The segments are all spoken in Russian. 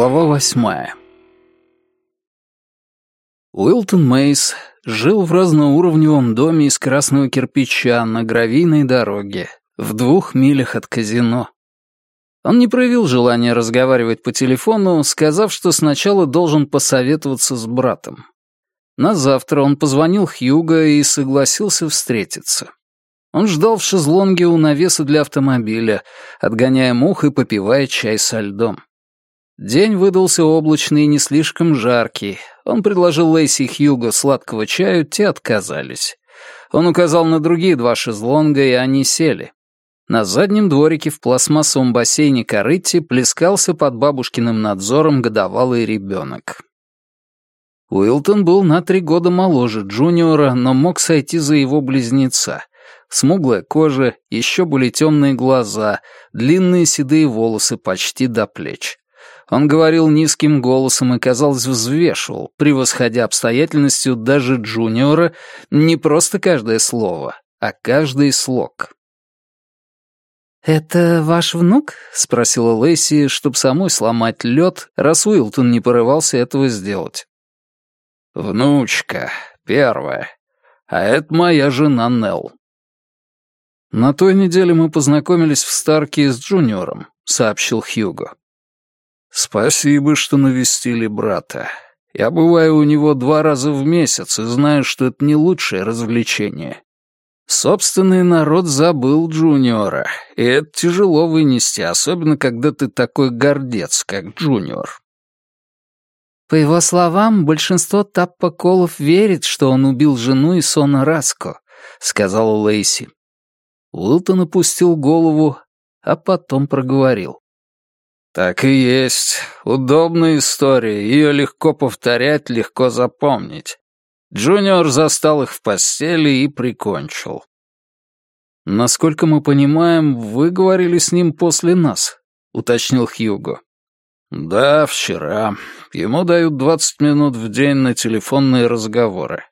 Глава восьмая Уилтон Мейс жил в разноуровневом доме из красного кирпича на гравийной дороге, в двух милях от казино. Он не проявил желания разговаривать по телефону, сказав, что сначала должен посоветоваться с братом. На завтра он позвонил Хьюго и согласился встретиться. Он ждал в шезлонге у навеса для автомобиля, отгоняя мух и попивая чай со льдом. День выдался облачный и не слишком жаркий. Он предложил Лейси и Хьюго сладкого чаю, те отказались. Он указал на другие два шезлонга, и они сели. На заднем дворике в пластмассовом бассейне корыти плескался под бабушкиным надзором годовалый ребенок. Уилтон был на три года моложе Джуниора, но мог сойти за его близнеца. Смуглая кожа, еще более темные глаза, длинные седые волосы почти до плеч. Он говорил низким голосом и, казалось, взвешивал, превосходя обстоятельностью даже Джуниора, не просто каждое слово, а каждый слог. «Это ваш внук?» — спросила Лэйси, чтобы самой сломать лед, раз Уилтон не порывался этого сделать. «Внучка, первая. А это моя жена Нелл». «На той неделе мы познакомились в Старке с Джуниором», — сообщил Хьюго. «Спасибо, что навестили брата. Я бываю у него два раза в месяц и знаю, что это не лучшее развлечение. Собственный народ забыл Джуниора, и это тяжело вынести, особенно когда ты такой гордец, как Джуниор». По его словам, большинство таппоколов верит, что он убил жену и Сона Раско, сказала Лейси. Уилтон опустил голову, а потом проговорил. Так и есть. Удобная история. Ее легко повторять, легко запомнить. Джуниор застал их в постели и прикончил. «Насколько мы понимаем, вы говорили с ним после нас», — уточнил Хьюго. «Да, вчера. Ему дают двадцать минут в день на телефонные разговоры.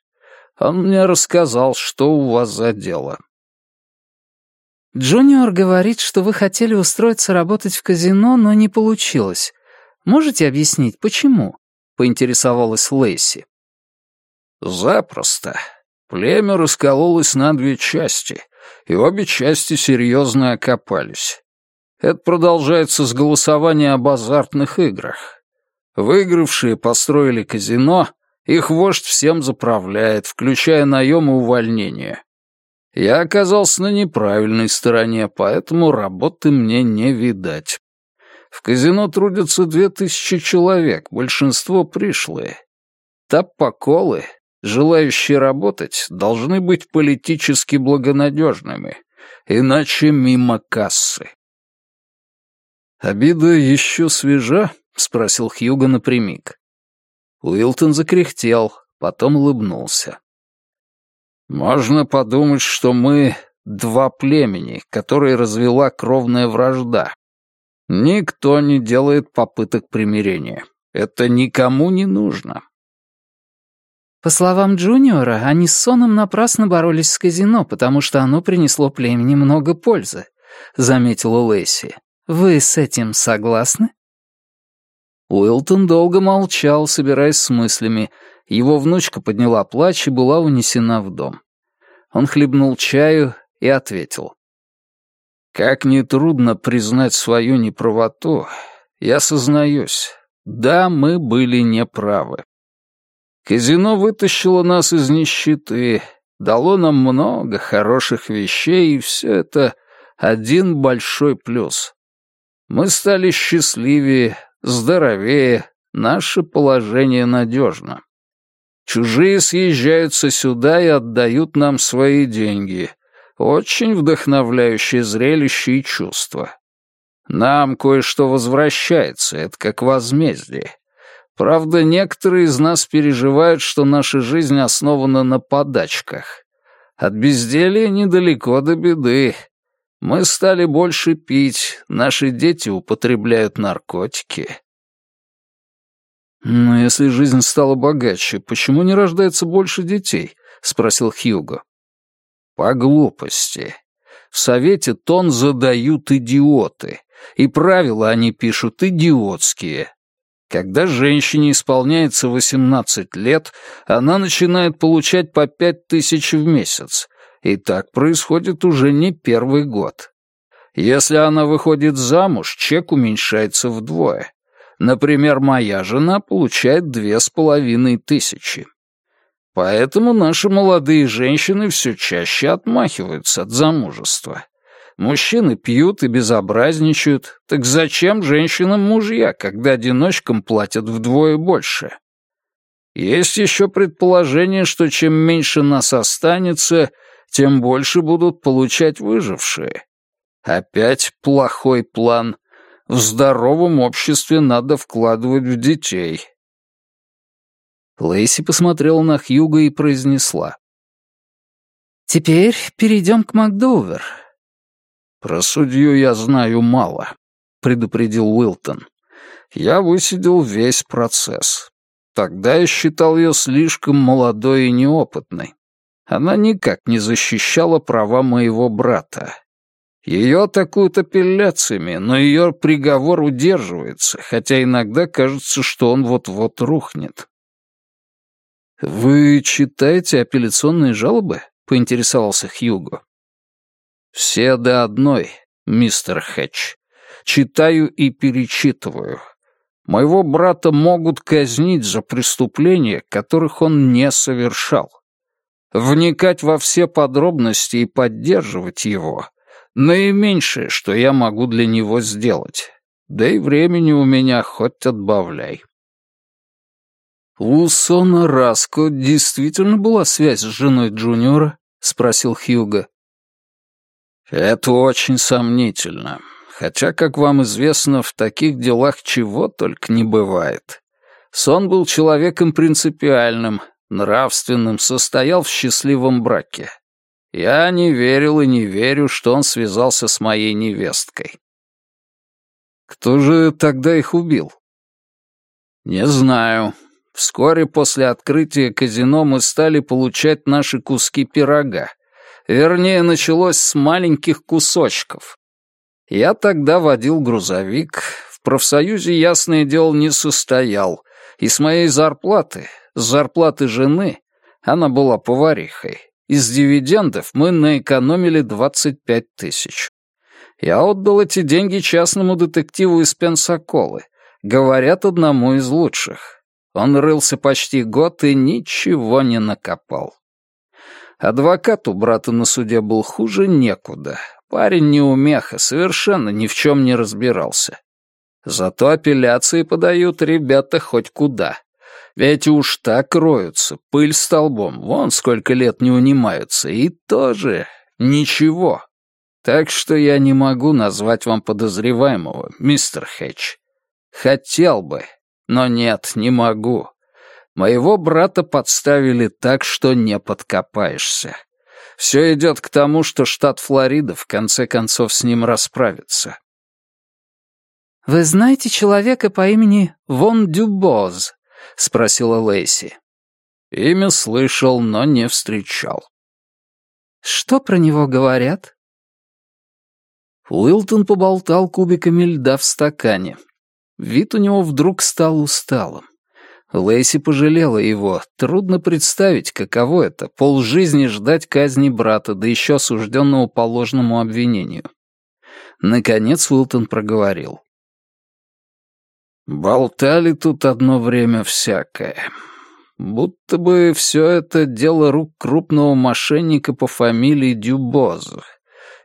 Он мне рассказал, что у вас за дело». Джуниор говорит, что вы хотели устроиться работать в казино, но не получилось. Можете объяснить, почему?» — поинтересовалась Лейси. «Запросто. Племя раскололось на две части, и обе части серьезно окопались. Это продолжается с голосования об азартных играх. Выигравшие построили казино, их вождь всем заправляет, включая наем и увольнение. Я оказался на неправильной стороне, поэтому работы мне не видать. В казино трудятся две тысячи человек, большинство пришлые. Таппоколы, желающие работать, должны быть политически благонадежными, иначе мимо кассы. «Обида еще свежа?» — спросил Хьюго напрямик. Уилтон закряхтел, потом улыбнулся. Можно подумать, что мы два племени, которые развела кровная вражда. Никто не делает попыток примирения. Это никому не нужно. По словам Джуниора, они с Соном напрасно боролись с казино, потому что оно принесло племени много пользы, заметила Лэйси. Вы с этим согласны? Уилтон долго молчал, собираясь с мыслями, его внучка подняла плач и была унесена в дом. Он хлебнул чаю и ответил. «Как нетрудно признать свою неправоту, я сознаюсь, да, мы были неправы. Казино вытащило нас из нищеты, дало нам много хороших вещей, и все это один большой плюс. Мы стали счастливее, здоровее, наше положение надежно. Чужие съезжаются сюда и отдают нам свои деньги. Очень вдохновляющее зрелище и чувство. Нам кое-что возвращается, это как возмездие. Правда, некоторые из нас переживают, что наша жизнь основана на подачках. От безделья недалеко до беды. Мы стали больше пить, наши дети употребляют наркотики. «Но если жизнь стала богаче, почему не рождается больше детей?» — спросил Хьюго. «По глупости. В совете тон задают идиоты, и правила они пишут идиотские. Когда женщине исполняется 18 лет, она начинает получать по 5 тысяч в месяц, и так происходит уже не первый год. Если она выходит замуж, чек уменьшается вдвое. Например, моя жена получает две с половиной тысячи. Поэтому наши молодые женщины все чаще отмахиваются от замужества. Мужчины пьют и безобразничают, так зачем женщинам мужья, когда одиночкам платят вдвое больше? Есть еще предположение, что чем меньше нас останется, тем больше будут получать выжившие. Опять плохой план. В здоровом обществе надо вкладывать в детей. Лейси посмотрела на Хьюга и произнесла. «Теперь перейдем к Макдоувер». «Про судью я знаю мало», — предупредил Уилтон. «Я высидел весь процесс. Тогда я считал ее слишком молодой и неопытной. Она никак не защищала права моего брата. Ее атакуют апелляциями, но ее приговор удерживается, хотя иногда кажется, что он вот-вот рухнет. «Вы читаете апелляционные жалобы?» — поинтересовался Хьюго. «Все до одной, мистер Хэтч. Читаю и перечитываю. Моего брата могут казнить за преступления, которых он не совершал. Вникать во все подробности и поддерживать его — наименьшее, что я могу для него сделать. Да и времени у меня хоть отбавляй». «У Сона Раско действительно была связь с женой Джуниора?» — спросил Хьюго. «Это очень сомнительно. Хотя, как вам известно, в таких делах чего только не бывает. Сон был человеком принципиальным, нравственным, состоял в счастливом браке. Я не верил и не верю, что он связался с моей невесткой». «Кто же тогда их убил?» «Не знаю. Вскоре после открытия казино мы стали получать наши куски пирога. Вернее, началось с маленьких кусочков. Я тогда водил грузовик, в профсоюзе, ясное дело, не состоял, и с моей зарплаты, с зарплаты жены, она была поварихой, из дивидендов мы наэкономили 25 тысяч. Я отдал эти деньги частному детективу из Пенсаколы, говорят, одному из лучших. Он рылся почти год и ничего не накопал. Адвокат у брата на суде был хуже некуда. Парень неумеха, совершенно ни в чем не разбирался. Зато апелляции подают ребята хоть куда. Ведь уж так роются, пыль столбом, вон сколько лет не унимаются, и тоже ничего. Так что я не могу назвать вам подозреваемого, мистер Хэтч. Хотел бы, но нет, не могу. Моего брата подставили так, что не подкопаешься. Все идет к тому, что штат Флорида в конце концов с ним расправится. «Вы знаете человека по имени Вон Дюбоз?» — спросила Лейси. Имя слышал, но не встречал. «Что про него говорят?» Уилтон поболтал кубиками льда в стакане, Вид у него вдруг стал усталым. Лейси пожалела его. Трудно представить, каково это — полжизни ждать казни брата, да еще осужденного по ложному обвинению. Наконец Уилтон проговорил. «Болтали тут одно время всякое. Будто бы все это дело рук крупного мошенника по фамилии Дюбоз.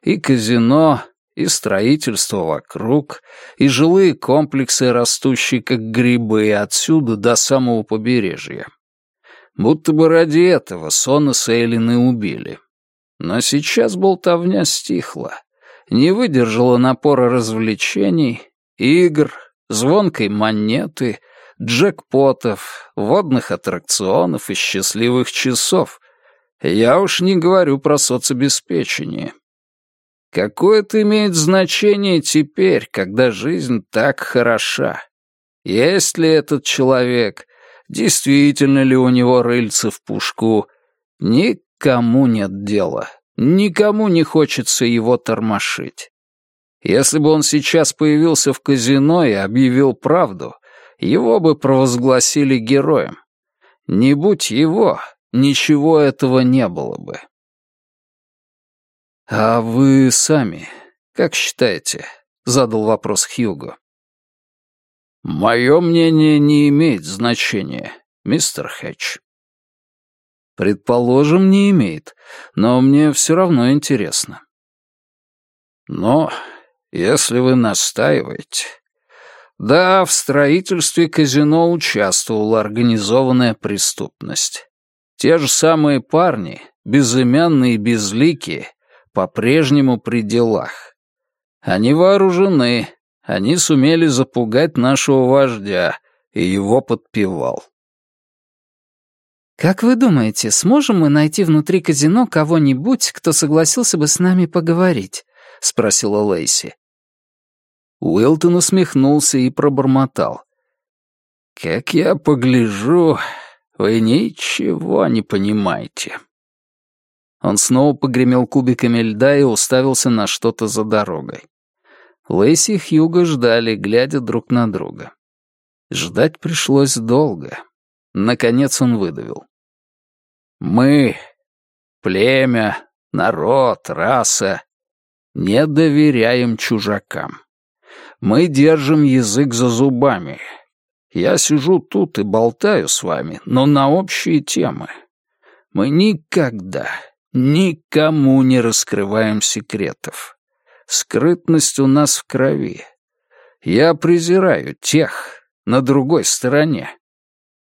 И казино, и строительство вокруг, и жилые комплексы, растущие как грибы отсюда до самого побережья. Будто бы ради этого Сона с Эйлины убили. Но сейчас болтовня стихла, не выдержала напора развлечений, игр, звонкой монеты, джекпотов, водных аттракционов и счастливых часов. Я уж не говорю про соцобеспечение. Какое это имеет значение теперь, когда жизнь так хороша? Есть ли этот человек? Действительно ли у него рыльце в пушку? Никому нет дела. Никому не хочется его тормошить. Если бы он сейчас появился в казино и объявил правду, его бы провозгласили героем. Не будь его, ничего этого не было бы. «А вы сами как считаете?» — задал вопрос Хьюго. «Мое мнение не имеет значения, мистер Хэтч». «Предположим, не имеет, но мне все равно интересно». «Но если вы настаиваете...» Да, в строительстве казино участвовала организованная преступность. Те же самые парни, безымянные и безликие, по-прежнему при делах. Они вооружены, они сумели запугать нашего вождя, и его подпевал. «Как вы думаете, сможем мы найти внутри казино кого-нибудь, кто согласился бы с нами поговорить?» — спросила Лейси. Уилтон усмехнулся и пробормотал. «Как я погляжу, вы ничего не понимаете». Он снова погремел кубиками льда и уставился на что-то за дорогой. Лэйси и Хьюго ждали, глядя друг на друга. Ждать пришлось долго. Наконец он выдавил. «Мы, племя, народ, раса, не доверяем чужакам. Мы держим язык за зубами. Я сижу тут и болтаю с вами, но на общие темы. Мы никогда, никому не раскрываем секретов. Скрытность у нас в крови. Я презираю тех на другой стороне.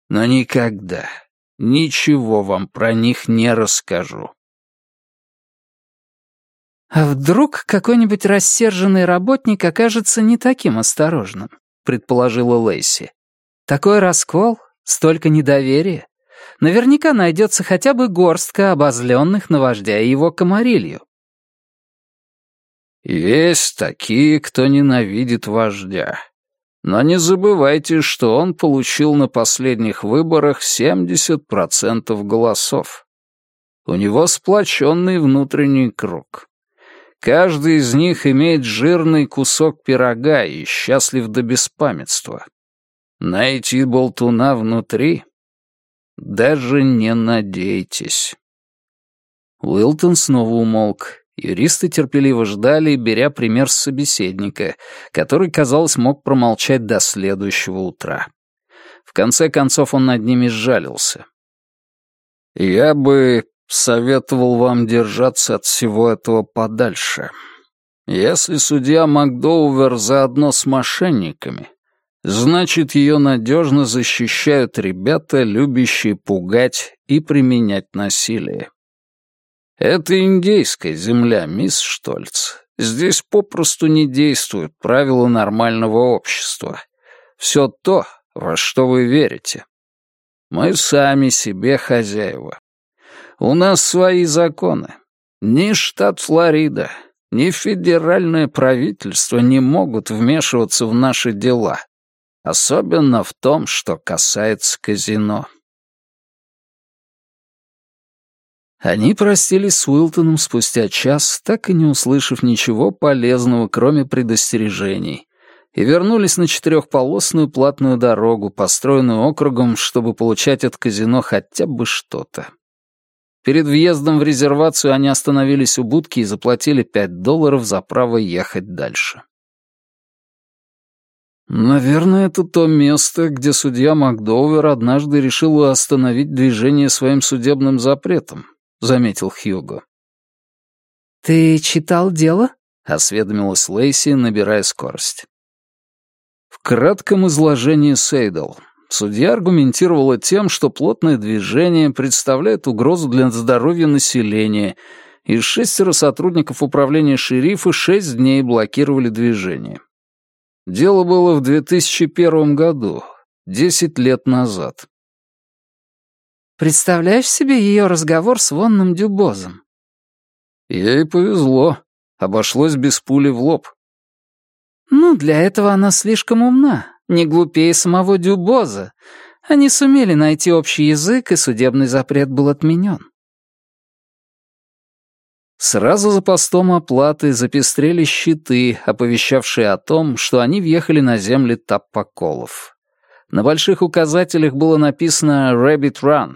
Но никогда, ничего вам про них не расскажу. «А вдруг какой-нибудь рассерженный работник окажется не таким осторожным?» — предположила Лейси. «Такой раскол, столько недоверия. Наверняка найдется хотя бы горстка обозленных на вождя и его комарилью». «Есть такие, кто ненавидит вождя. Но не забывайте, что он получил на последних выборах 70% голосов. У него сплоченный внутренний круг». Каждый из них имеет жирный кусок пирога и счастлив до беспамятства. Найти болтуна внутри? Даже не надейтесь. Уилтон снова умолк. Юристы терпеливо ждали, беря пример с собеседника, который, казалось, мог промолчать до следующего утра. В конце концов он над ними сжалился. «Я бы советовал вам держаться от всего этого подальше. Если судья Макдоувер заодно с мошенниками, значит, ее надежно защищают ребята, любящие пугать и применять насилие. Это индейская земля, мисс Штольц. Здесь попросту не действуют правила нормального общества. Все то, во что вы верите. Мы сами себе хозяева. У нас свои законы. Ни штат Флорида, ни федеральное правительство не могут вмешиваться в наши дела, особенно в том, что касается казино. Они простились с Уилтоном спустя час, так и не услышав ничего полезного, кроме предостережений, и вернулись на четырехполосную платную дорогу, построенную округом, чтобы получать от казино хотя бы что-то. Перед въездом в резервацию они остановились у будки и заплатили 5 долларов за право ехать дальше. «Наверное, это то место, где судья Макдоувер однажды решил остановить движение своим судебным запретом», — заметил Хьюго. «Ты читал дело?» — осведомилась Лейси, набирая скорость. В кратком изложении Сейдл Судья аргументировала тем, что плотное движение представляет угрозу для здоровья населения, и шестеро сотрудников управления шерифа шесть дней блокировали движение. Дело было в 2001 году, десять лет назад. «Представляешь себе ее разговор с Вонным Дюбозом?» Ей повезло. Обошлось без пули в лоб. «Ну, для этого она слишком умна не глупее самого Дюбоза. Они сумели найти общий язык, и судебный запрет был отменен. Сразу за постом оплаты запестрели щиты, оповещавшие о том, что они въехали на земли таппоколов. На больших указателях было написано «Rabbit Run».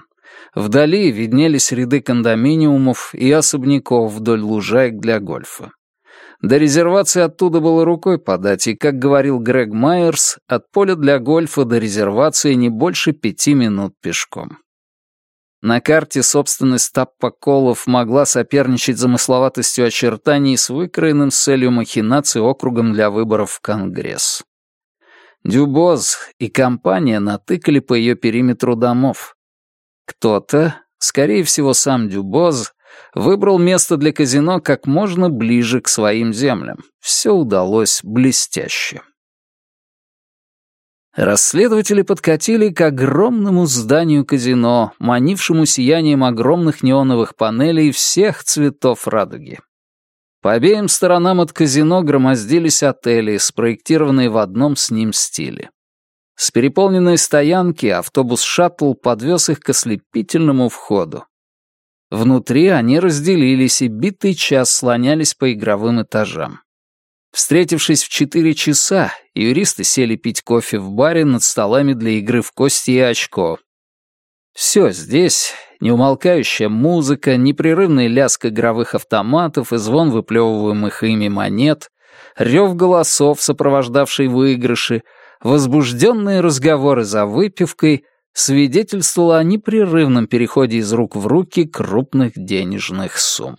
Вдали виднелись ряды кондоминиумов и особняков вдоль лужаек для гольфа. До резервации оттуда было рукой подать, и, как говорил Грег Майерс, от поля для гольфа до резервации не больше пяти минут пешком. На карте собственность Таппоколов могла соперничать замысловатостью очертаний с выкроенным с целью махинации округом для выборов в Конгресс. Дюбоз и компания натыкали по ее периметру домов. Кто-то, скорее всего сам Дюбоз, выбрал место для казино как можно ближе к своим землям. Все удалось блестяще. Расследователи подкатили к огромному зданию казино, манившему сиянием огромных неоновых панелей всех цветов радуги. По обеим сторонам от казино громоздились отели, спроектированные в одном с ним стиле. С переполненной стоянки автобус-шаттл подвез их к ослепительному входу. Внутри они разделились и битый час слонялись по игровым этажам. Встретившись в четыре часа, юристы сели пить кофе в баре над столами для игры в кости и очко. Все здесь — неумолкающая музыка, непрерывный лязг игровых автоматов и звон выплевываемых ими монет, рев голосов, сопровождавший выигрыши, возбужденные разговоры за выпивкой свидетельствовало о непрерывном переходе из рук в руки крупных денежных сумм.